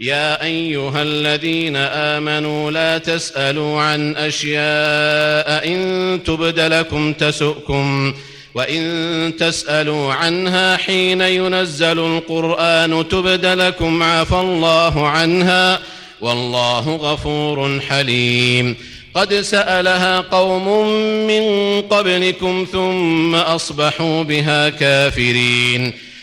يا أيها الذين آمنوا لا تسألوا عن أشياء إن تبد لكم تسؤكم وإن تسألوا عنها حين ينزل القرآن تبد لكم عفى الله عنها والله غفور حليم قد سألها قوم من قبلكم ثم أصبحوا بها كافرين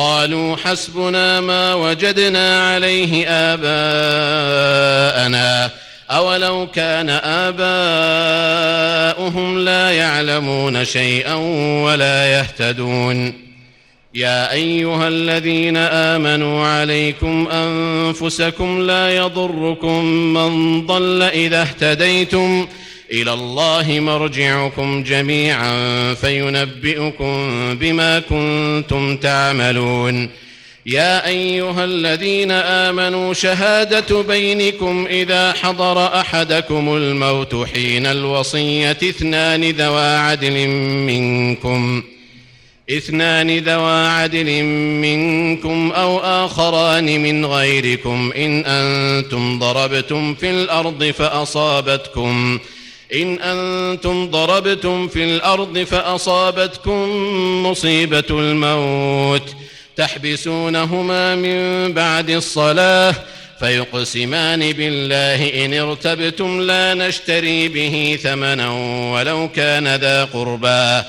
قالوا حسبنا ما وجدنا عليه آباءنا. أولو كان آباؤهم لا يعلمون شيئا ولا يهتدون. يا أيها الذين آمنوا عليكم أنفسكم لا يضركم من ضل إذا اهتديتم. إلى الله مرجعكم جميعا فينبئكم بما كنتم تعملون. يا أيها الذين آمنوا شهادة بينكم إذا حضر أحدكم الموت حين الوصية اثنان ذوى عدل منكم. اثنان ذوى عدل منكم أو آخران من غيركم. إن أنتم ضربتم في الأرض فأصابتكم. إن أنتم ضربتم في الأرض فأصابتكم مصيبة الموت تحبسونهما من بعد الصلاة فيقسمان بالله إن ارتبتم لا نشتري به ثمنا ولو كان ذا قربى.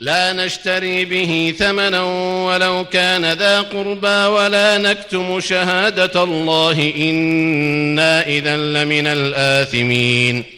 لا نشتري به ثمنا ولو كان ذا قربى ولا نكتم شهادة الله إنا إذا لمن الآثمين.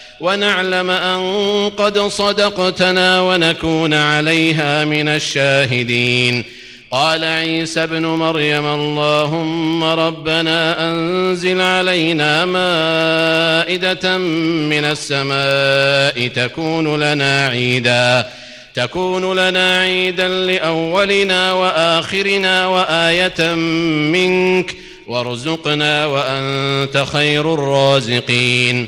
ونعلم أن قد صدقتنا ونكون عليها من الشاهدين. قال عيسى ابن مريم اللهم ربنا أنزل علينا مائدة من السماء تكون لنا عيدا تكون لنا عيدا لأولنا وآخرنا وآية منك وارزقنا وأنت خير الرازقين.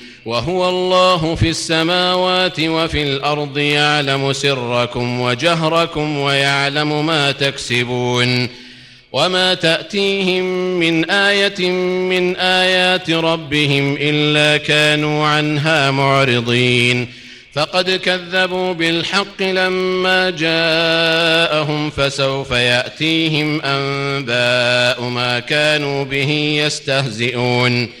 وهو الله في السماوات وفي الأرض يعلم سركم وجهركم ويعلم ما تكسبون وما تأتيهم من آية من آيات ربهم إلا كانوا عنها معرضين فقد كذبوا بالحق لما جاءهم فسوف يأتيهم أنباء ما كانوا به يستهزئون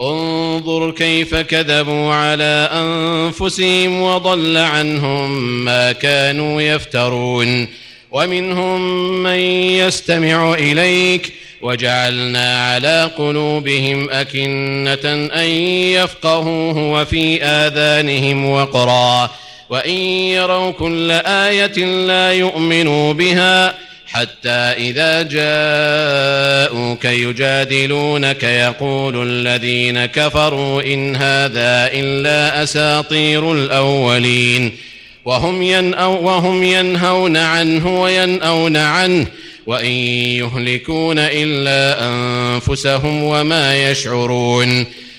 انظر كيف كذبوا على أنفسهم وضل عنهم ما كانوا يفترون. ومنهم من يستمع إليك وجعلنا على قلوبهم أكنة أن يفقهوه وفي آذانهم وقرا. وإن يروا كل آية لا يؤمنوا بها حتى إذا جاءوك يجادلونك يقول الذين كفروا إن هذا إلا أساطير الأولين وهم, ينأو وهم ينهون عنه وينأون عنه وإن يهلكون إلا أنفسهم وما يشعرون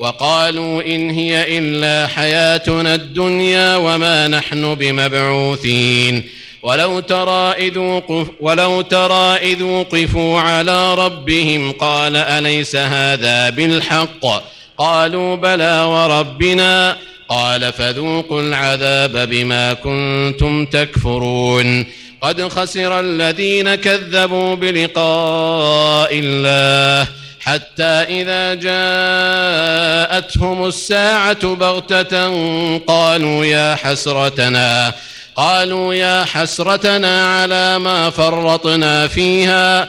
وقالوا إن هي إلا حياتنا الدنيا وما نحن بمبعوثين. ولو ترى إذ وقف ولو ترى إذ وقفوا على ربهم قال أليس هذا بالحق؟ قالوا بلى وربنا. قال فذوقوا العذاب بما كنتم تكفرون. قد خسر الذين كذبوا بلقاء الله. حتى إذا جاءتهم الساعة بغتة قالوا يا حسرتنا قالوا يا حسرتنا على ما فرطنا فيها.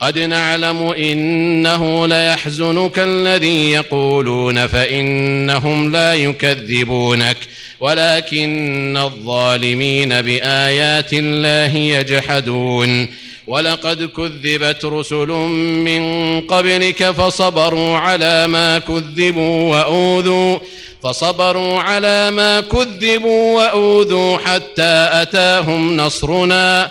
قد نعلم إنه ليحزنك الذي يقولون فإنهم لا يكذبونك ولكن الظالمين بآيات الله يجحدون ولقد كذبت رسل من قبلك فصبروا على ما كذبوا وأوذوا فصبروا على ما كذبوا وأوذوا حتى أتاهم نصرنا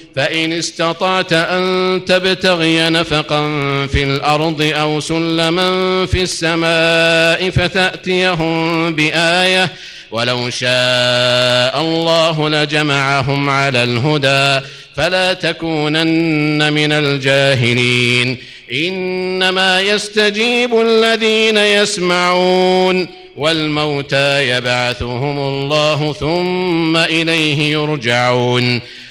فإن استطعت أن تبتغي نفقا في الأرض أو سلما في السماء فتأتيهم بآية ولو شاء الله لجمعهم على الهدى فلا تكونن من الجاهلين إنما يستجيب الذين يسمعون والموتى يبعثهم الله ثم إليه يرجعون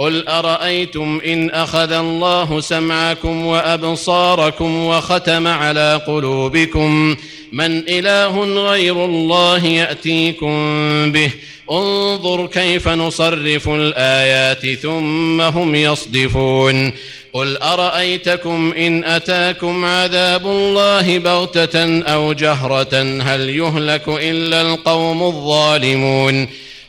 قل ارايتم ان اخذ الله سمعكم وابصاركم وختم على قلوبكم من اله غير الله ياتيكم به انظر كيف نصرف الايات ثم هم يصدفون قل ارايتكم ان اتاكم عذاب الله بغته أو جهره هل يهلك الا القوم الظالمون